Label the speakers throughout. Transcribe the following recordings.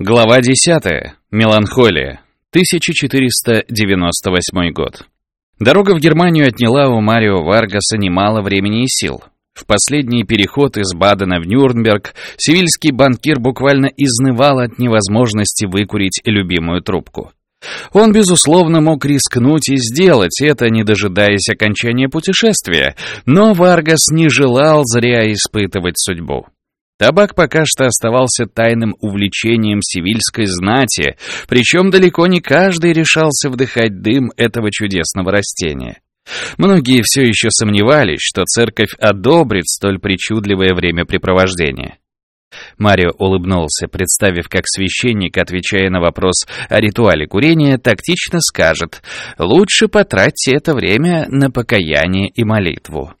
Speaker 1: Глава 10. Меланхолия. 1498 год. Дорога в Германию отняла у Марио Варгаса немало времени и сил. В последний переход из Бадена в Нюрнберг сивильский банкир буквально изнывал от невозможности выкурить любимую трубку. Он, безусловно, мог рискнуть и сделать это, не дожидаясь окончания путешествия, но Варгас не желал зря испытывать судьбу. Табак пока что оставался тайным увлечением сивильской знати, причем далеко не каждый решался вдыхать дым этого чудесного растения. Многие все еще сомневались, что церковь одобрит столь причудливое времяпрепровождение. Марио улыбнулся, представив, как священник, отвечая на вопрос о ритуале курения, тактично скажет «Лучше потратьте это время на покаяние и молитву».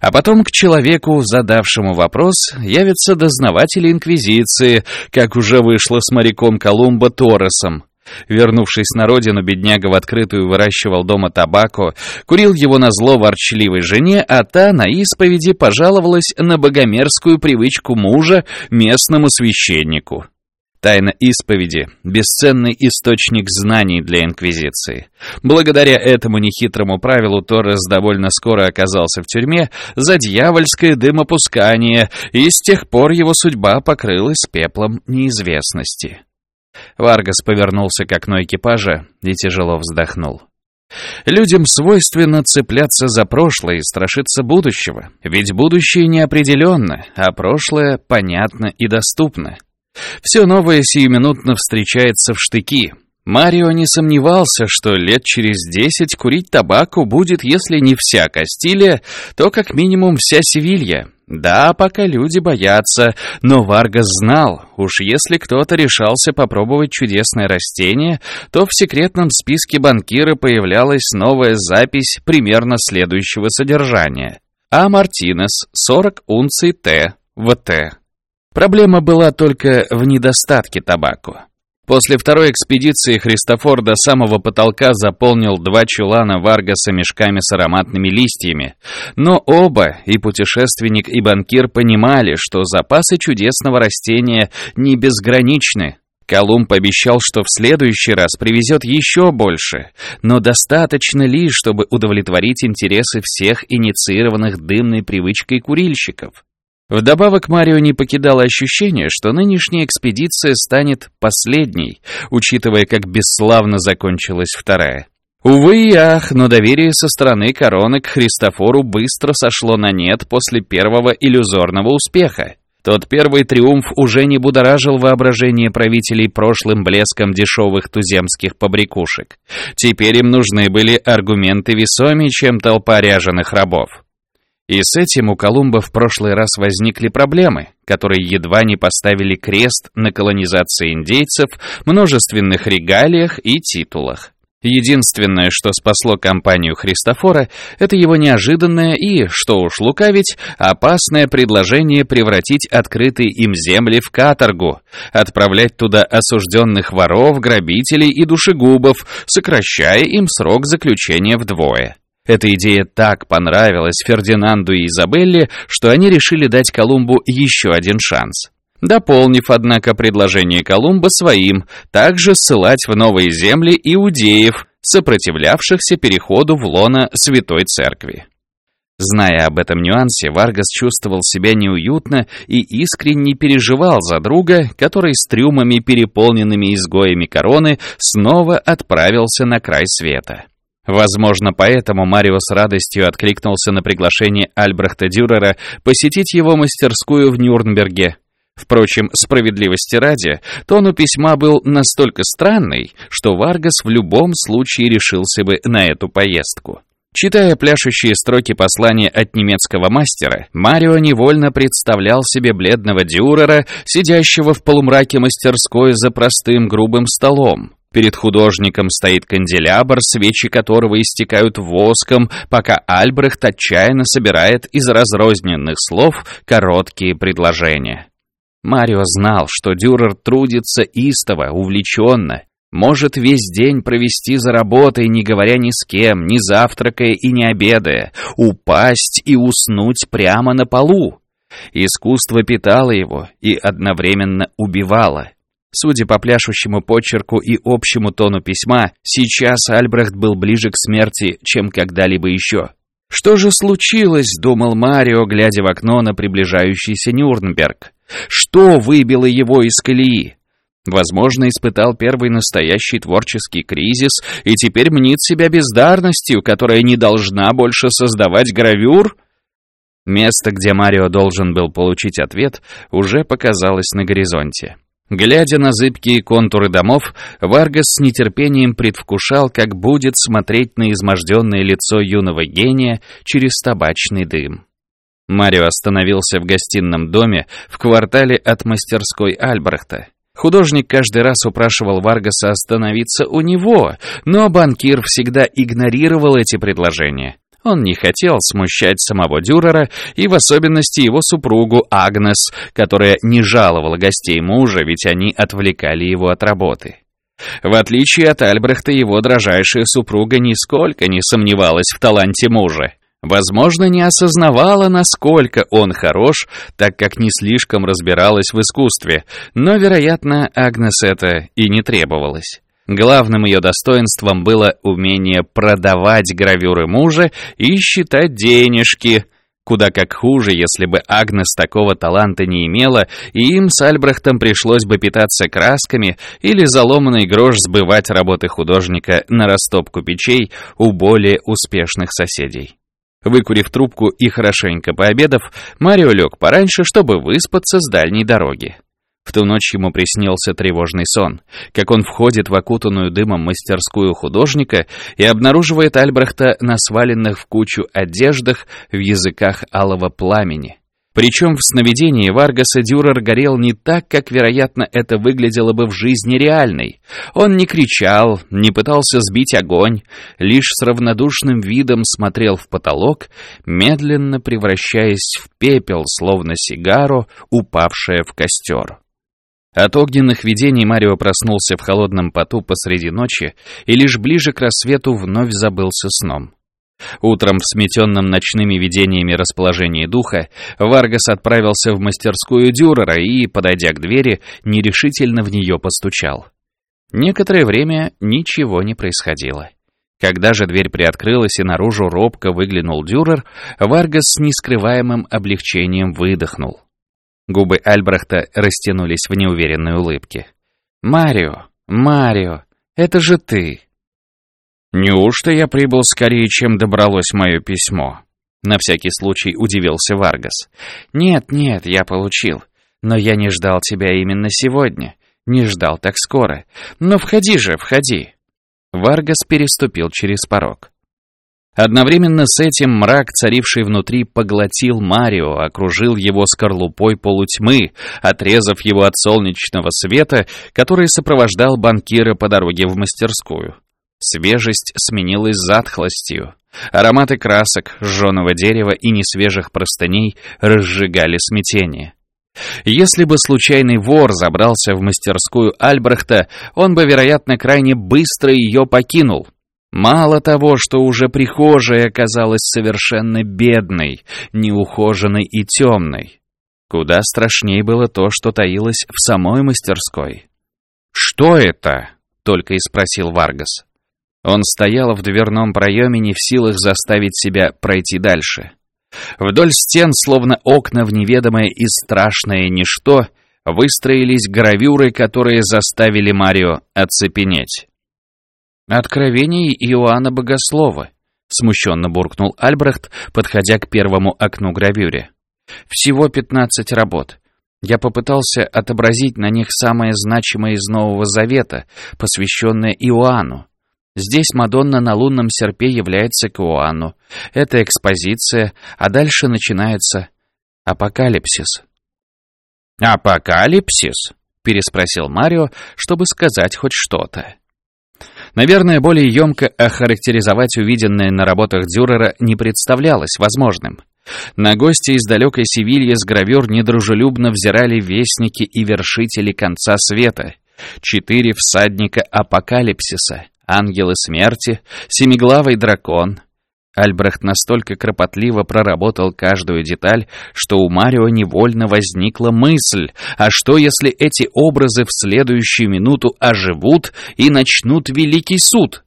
Speaker 1: А потом к человеку, задавшему вопрос, явятся дознаватели Инквизиции, как уже вышло с моряком Колумба Торресом. Вернувшись на родину, бедняга в открытую выращивал дома табако, курил его на зло ворчливой жене, а та на исповеди пожаловалась на богомерзкую привычку мужа местному священнику. Тайна исповеди — бесценный источник знаний для Инквизиции. Благодаря этому нехитрому правилу Торрес довольно скоро оказался в тюрьме за дьявольское дымопускание, и с тех пор его судьба покрылась пеплом неизвестности. Варгас повернулся к окну экипажа и тяжело вздохнул. Людям свойственно цепляться за прошлое и страшиться будущего, ведь будущее неопределенно, а прошлое понятно и доступно. Все новое сиюминутно встречается в штыки. Марио не сомневался, что лет через десять курить табаку будет, если не вся Кастилия, то как минимум вся Севилья. Да, пока люди боятся, но Варгас знал, уж если кто-то решался попробовать чудесное растение, то в секретном списке банкира появлялась новая запись примерно следующего содержания. А Мартинес, 40 унций Т, ВТ. Проблема была только в недостатке табаку. После второй экспедиции Христофор до самого потолка заполнил два чулана Варгаса мешками с ароматными листьями. Но оба, и путешественник, и банкир, понимали, что запасы чудесного растения не безграничны. Колумб обещал, что в следующий раз привезет еще больше, но достаточно ли, чтобы удовлетворить интересы всех инициированных дымной привычкой курильщиков? Вдобавок Марио не покидало ощущение, что нынешняя экспедиция станет последней, учитывая, как бесславно закончилась вторая. Увы и ах, но доверие со стороны короны к Христофору быстро сошло на нет после первого иллюзорного успеха. Тот первый триумф уже не будоражил воображение правителей прошлым блеском дешевых туземских побрякушек. Теперь им нужны были аргументы весомее, чем толпа ряженых рабов. И с этим у Колумба в прошлый раз возникли проблемы, которые едва не поставили крест на колонизации индейцев, множественных регалиях и титулах. Единственное, что спасло компанию Христофора, это его неожиданное и, что уж лукавить, опасное предложение превратить открытые им земли в каторгу, отправлять туда осужденных воров, грабителей и душегубов, сокращая им срок заключения вдвое. Эта идея так понравилась Фердинанду и Изабелле, что они решили дать Колумбу еще один шанс. Дополнив, однако, предложение Колумба своим, также ссылать в новые земли иудеев, сопротивлявшихся переходу в лоно Святой Церкви. Зная об этом нюансе, Варгас чувствовал себя неуютно и искренне переживал за друга, который с трюмами, переполненными изгоями короны, снова отправился на край света. Возможно, поэтому Марио с радостью откликнулся на приглашение Альбрехта Дюрера посетить его мастерскую в Нюрнберге. Впрочем, справедливости ради, тон у письма был настолько странный, что Варгас в любом случае решился бы на эту поездку. Читая пляшущие строки послания от немецкого мастера, Марио невольно представлял себе бледного Дюрера, сидящего в полумраке мастерской за простым грубым столом, Перед художником стоит канделябр, свечи которого истекают воском, пока Альбрехт отчаянно собирает из разрозненных слов короткие предложения. Марио знал, что Дюрер трудится истово, увлеченно, может весь день провести за работой, не говоря ни с кем, не завтракая и не обедая, упасть и уснуть прямо на полу. Искусство питало его и одновременно убивало. Судя по пляшущему почерку и общему тону письма, сейчас Альбрехт был ближе к смерти, чем когда-либо еще. «Что же случилось?» — думал Марио, глядя в окно на приближающийся Нюрнберг. «Что выбило его из колеи?» Возможно, испытал первый настоящий творческий кризис и теперь мнит себя бездарностью, которая не должна больше создавать гравюр? Место, где Марио должен был получить ответ, уже показалось на горизонте. Глядя на зыбкие контуры домов, Варгас с нетерпением предвкушал, как будет смотреть на изможденное лицо юного гения через табачный дым. Марио остановился в гостином доме в квартале от мастерской Альбрехта. Художник каждый раз упрашивал Варгаса остановиться у него, но банкир всегда игнорировал эти предложения. Он не хотел смущать самого Дюрера и в особенности его супругу Агнес, которая не жаловала гостей мужа, ведь они отвлекали его от работы. В отличие от Альбрехта, его дрожайшая супруга нисколько не сомневалась в таланте мужа. Возможно, не осознавала, насколько он хорош, так как не слишком разбиралась в искусстве, но, вероятно, Агнес это и не требовалось. Главным ее достоинством было умение продавать гравюры мужа и считать денежки. Куда как хуже, если бы Агнес такого таланта не имела, и им с Альбрехтом пришлось бы питаться красками или заломанный грош сбывать работы художника на растопку печей у более успешных соседей. Выкурив трубку и хорошенько пообедав, Марио лег пораньше, чтобы выспаться с дальней дороги. В ту ночь ему приснился тревожный сон, как он входит в окутанную дымом мастерскую художника и обнаруживает Альбрехта на сваленных в кучу одеждах в языках алого пламени. Причем в сновидении Варгаса Дюрер горел не так, как, вероятно, это выглядело бы в жизни реальной. Он не кричал, не пытался сбить огонь, лишь с равнодушным видом смотрел в потолок, медленно превращаясь в пепел, словно сигару, упавшая в костер. От огненных видений Марио проснулся в холодном поту посреди ночи и лишь ближе к рассвету вновь забылся сном. Утром в сметенном ночными видениями расположении духа Варгас отправился в мастерскую Дюрера и, подойдя к двери, нерешительно в нее постучал. Некоторое время ничего не происходило. Когда же дверь приоткрылась и наружу робко выглянул Дюрер, Варгас с нескрываемым облегчением выдохнул. Губы Альбрехта растянулись в неуверенной улыбке. «Марио, Марио, это же ты!» «Неужто я прибыл скорее, чем добралось мое письмо?» На всякий случай удивился Варгас. «Нет, нет, я получил. Но я не ждал тебя именно сегодня. Не ждал так скоро. Но входи же, входи!» Варгас переступил через порог. Одновременно с этим мрак, царивший внутри, поглотил Марио, окружил его скорлупой полутьмы, отрезав его от солнечного света, который сопровождал банкира по дороге в мастерскую. Свежесть сменилась затхлостью. Ароматы красок, жженого дерева и несвежих простыней разжигали смятение. Если бы случайный вор забрался в мастерскую Альбрехта, он бы, вероятно, крайне быстро ее покинул. Мало того, что уже прихожая оказалась совершенно бедной, неухоженной и темной. Куда страшнее было то, что таилось в самой мастерской. «Что это?» — только и спросил Варгас. Он стоял в дверном проеме, не в силах заставить себя пройти дальше. Вдоль стен, словно окна в неведомое и страшное ничто, выстроились гравюры, которые заставили Марио оцепенеть. «Откровение Иоанна Богослова», — смущенно буркнул Альбрехт, подходя к первому окну гравюре. «Всего пятнадцать работ. Я попытался отобразить на них самое значимое из Нового Завета, посвященное Иоанну. Здесь Мадонна на лунном серпе является к Иоанну. Это экспозиция, а дальше начинается апокалипсис. «Апокалипсис?» — переспросил Марио, чтобы сказать хоть что-то. Наверное, более емко охарактеризовать увиденное на работах Дюрера не представлялось возможным. На гости из далекой Севильи с гравюр недружелюбно взирали вестники и вершители конца света. Четыре всадника апокалипсиса, ангелы смерти, семиглавый дракон. Альбрехт настолько кропотливо проработал каждую деталь, что у Марио невольно возникла мысль, а что если эти образы в следующую минуту оживут и начнут великий суд?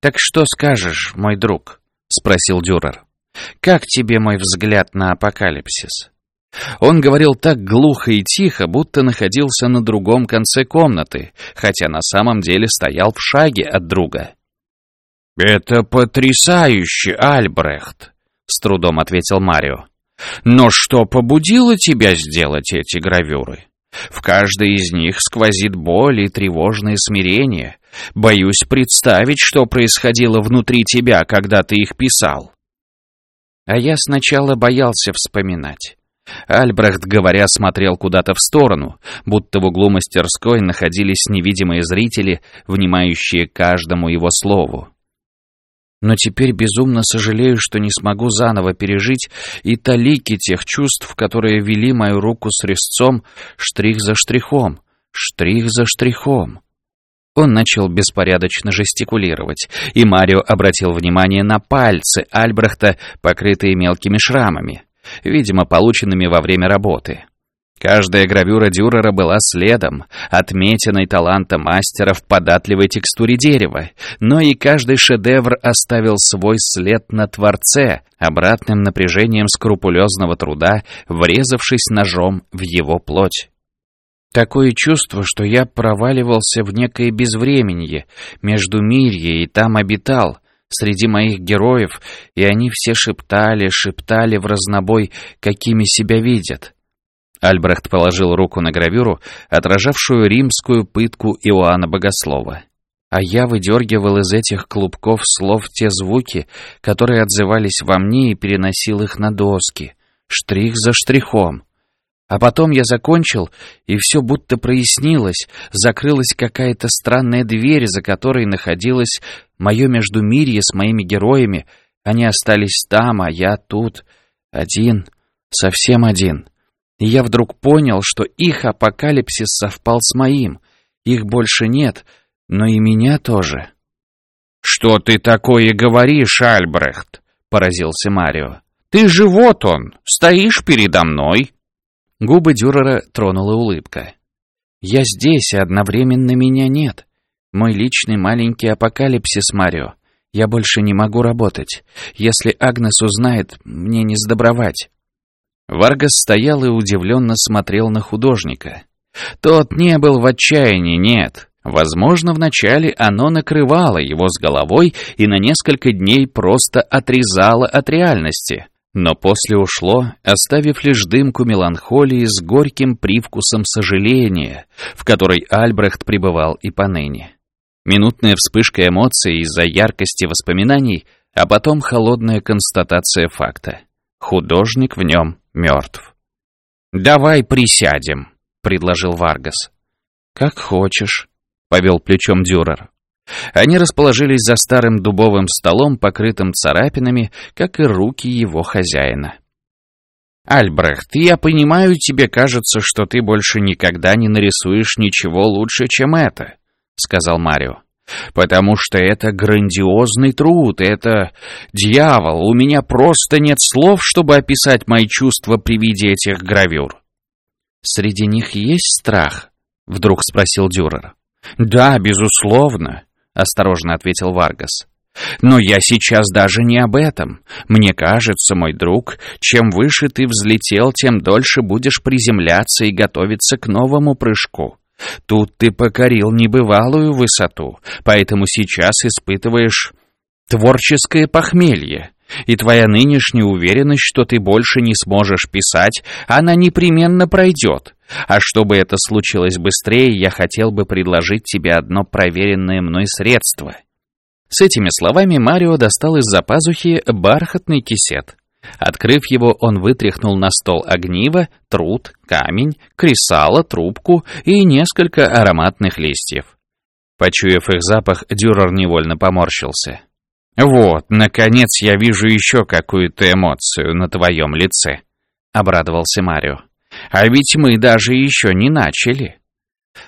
Speaker 1: «Так что скажешь, мой друг?» — спросил Дюрер. «Как тебе мой взгляд на апокалипсис?» Он говорил так глухо и тихо, будто находился на другом конце комнаты, хотя на самом деле стоял в шаге от друга. «Это потрясающе, Альбрехт», — с трудом ответил Марио. «Но что побудило тебя сделать эти гравюры? В каждой из них сквозит боль и тревожное смирение. Боюсь представить, что происходило внутри тебя, когда ты их писал». А я сначала боялся вспоминать. Альбрехт, говоря, смотрел куда-то в сторону, будто в углу мастерской находились невидимые зрители, внимающие каждому его слову. Но теперь безумно сожалею, что не смогу заново пережить и талики тех чувств, которые вели мою руку с резцом штрих за штрихом, штрих за штрихом. Он начал беспорядочно жестикулировать, и Марио обратил внимание на пальцы Альбрехта, покрытые мелкими шрамами, видимо, полученными во время работы. Каждая гравюра Дюрера была следом, отметиной таланта мастера в податливой текстуре дерева, но и каждый шедевр оставил свой след на Творце, обратным напряжением скрупулезного труда, врезавшись ножом в его плоть. Такое чувство, что я проваливался в некое безвременье, между мирье и там обитал, среди моих героев, и они все шептали, шептали в разнобой, какими себя видят — Альбрехт положил руку на гравюру, отражавшую римскую пытку Иоанна Богослова. А я выдергивал из этих клубков слов те звуки, которые отзывались во мне и переносил их на доски, штрих за штрихом. А потом я закончил, и все будто прояснилось, закрылась какая-то странная дверь, за которой находилось мое междумирье с моими героями. Они остались там, а я тут, один, совсем один. И я вдруг понял, что их апокалипсис совпал с моим. Их больше нет, но и меня тоже. «Что ты такое говоришь, Альбрехт?» — поразился Марио. «Ты же вот он, стоишь передо мной!» Губы Дюрера тронула улыбка. «Я здесь, и одновременно меня нет. Мой личный маленький апокалипсис, Марио. Я больше не могу работать. Если Агнес узнает, мне не сдобровать». Варгас стоял и удивленно смотрел на художника. Тот не был в отчаянии, нет. Возможно, вначале оно накрывало его с головой и на несколько дней просто отрезало от реальности. Но после ушло, оставив лишь дымку меланхолии с горьким привкусом сожаления, в которой Альбрехт пребывал и поныне. Минутная вспышка эмоций из-за яркости воспоминаний, а потом холодная констатация факта. Художник в нем мертв. «Давай присядем», — предложил Варгас. «Как хочешь», — повел плечом Дюрер. Они расположились за старым дубовым столом, покрытым царапинами, как и руки его хозяина. «Альбрехт, я понимаю, тебе кажется, что ты больше никогда не нарисуешь ничего лучше, чем это», — сказал Марио. Потому что это грандиозный труд, это... Дьявол, у меня просто нет слов, чтобы описать мои чувства при виде этих гравюр. «Среди них есть страх?» — вдруг спросил Дюрер. «Да, безусловно», — осторожно ответил Варгас. «Но я сейчас даже не об этом. Мне кажется, мой друг, чем выше ты взлетел, тем дольше будешь приземляться и готовиться к новому прыжку. Тут ты покорил небывалую высоту, поэтому сейчас испытываешь творческое похмелье. И твоя нынешняя уверенность, что ты больше не сможешь писать, она непременно пройдет. А чтобы это случилось быстрее, я хотел бы предложить тебе одно проверенное мной средство. С этими словами Марио достал из-за пазухи бархатный кисет. Открыв его, он вытряхнул на стол огниво, труд, камень, кресало, трубку и несколько ароматных листьев. Почуяв их запах, Дюрер невольно поморщился. «Вот, наконец я вижу еще какую-то эмоцию на твоем лице», — обрадовался Марио. «А ведь мы даже еще не начали».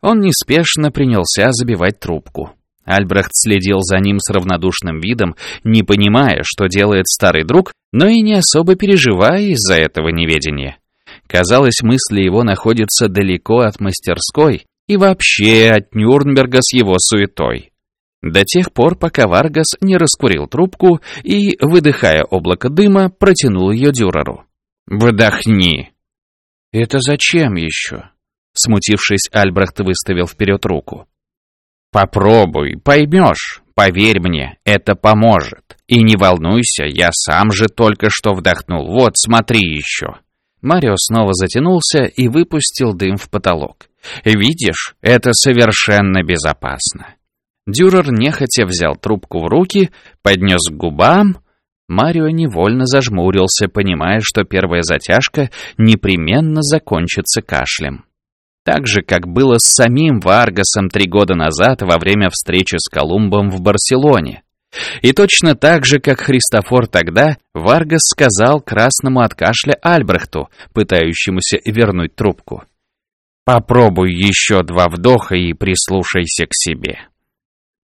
Speaker 1: Он неспешно принялся забивать трубку. Альбрехт следил за ним с равнодушным видом, не понимая, что делает старый друг, но и не особо переживая из-за этого неведения. Казалось, мысли его находятся далеко от мастерской и вообще от Нюрнберга с его суетой. До тех пор, пока Варгас не раскурил трубку и, выдыхая облако дыма, протянул ее Дюреру. «Вдохни!» «Это зачем еще?» Смутившись, Альбрехт выставил вперед руку. «Попробуй, поймешь. Поверь мне, это поможет. И не волнуйся, я сам же только что вдохнул. Вот, смотри еще». Марио снова затянулся и выпустил дым в потолок. «Видишь, это совершенно безопасно». Дюрер нехотя взял трубку в руки, поднес к губам. Марио невольно зажмурился, понимая, что первая затяжка непременно закончится кашлем. Так же, как было с самим Варгасом три года назад во время встречи с Колумбом в Барселоне. И точно так же, как Христофор тогда, Варгас сказал красному от кашля Альбрехту, пытающемуся вернуть трубку. «Попробуй еще два вдоха и прислушайся к себе».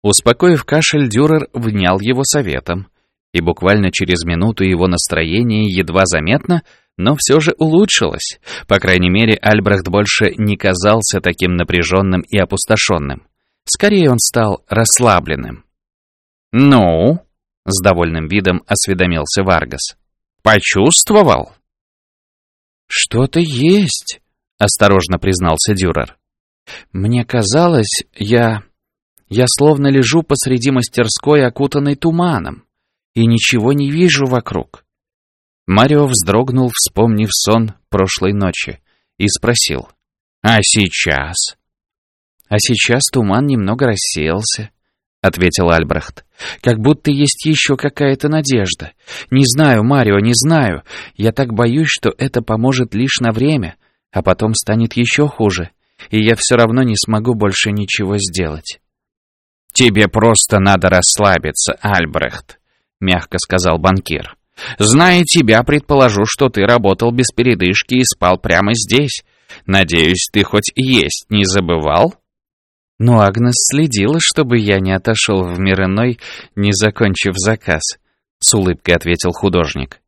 Speaker 1: Успокоив кашель, Дюрер внял его советом, и буквально через минуту его настроение едва заметно но все же улучшилось. По крайней мере, Альбрехт больше не казался таким напряженным и опустошенным. Скорее, он стал расслабленным. «Ну?» — с довольным видом осведомился Варгас. «Почувствовал?» «Что-то есть», — осторожно признался Дюрер. «Мне казалось, я... я словно лежу посреди мастерской, окутанной туманом, и ничего не вижу вокруг. Марио вздрогнул, вспомнив сон прошлой ночи, и спросил. «А сейчас?» «А сейчас туман немного рассеялся», — ответил Альбрехт. «Как будто есть еще какая-то надежда. Не знаю, Марио, не знаю. Я так боюсь, что это поможет лишь на время, а потом станет еще хуже, и я все равно не смогу больше ничего сделать». «Тебе просто надо расслабиться, Альбрехт», — мягко сказал банкир. Зная тебя, предположу, что ты работал без передышки и спал прямо здесь. Надеюсь, ты хоть есть не забывал?» Но Агнес следила, чтобы я не отошел в мир иной, не закончив заказ, — с улыбкой ответил художник.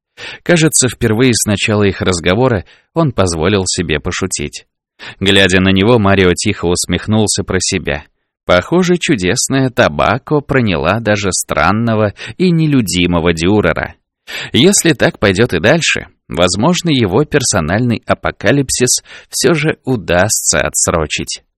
Speaker 1: Кажется, впервые с начала их разговора он позволил себе пошутить. Глядя на него, Марио тихо усмехнулся про себя. Похоже, чудесная табако проняла даже странного и нелюдимого Дюрера. Если так пойдет и дальше, возможно, его персональный апокалипсис все же удастся отсрочить.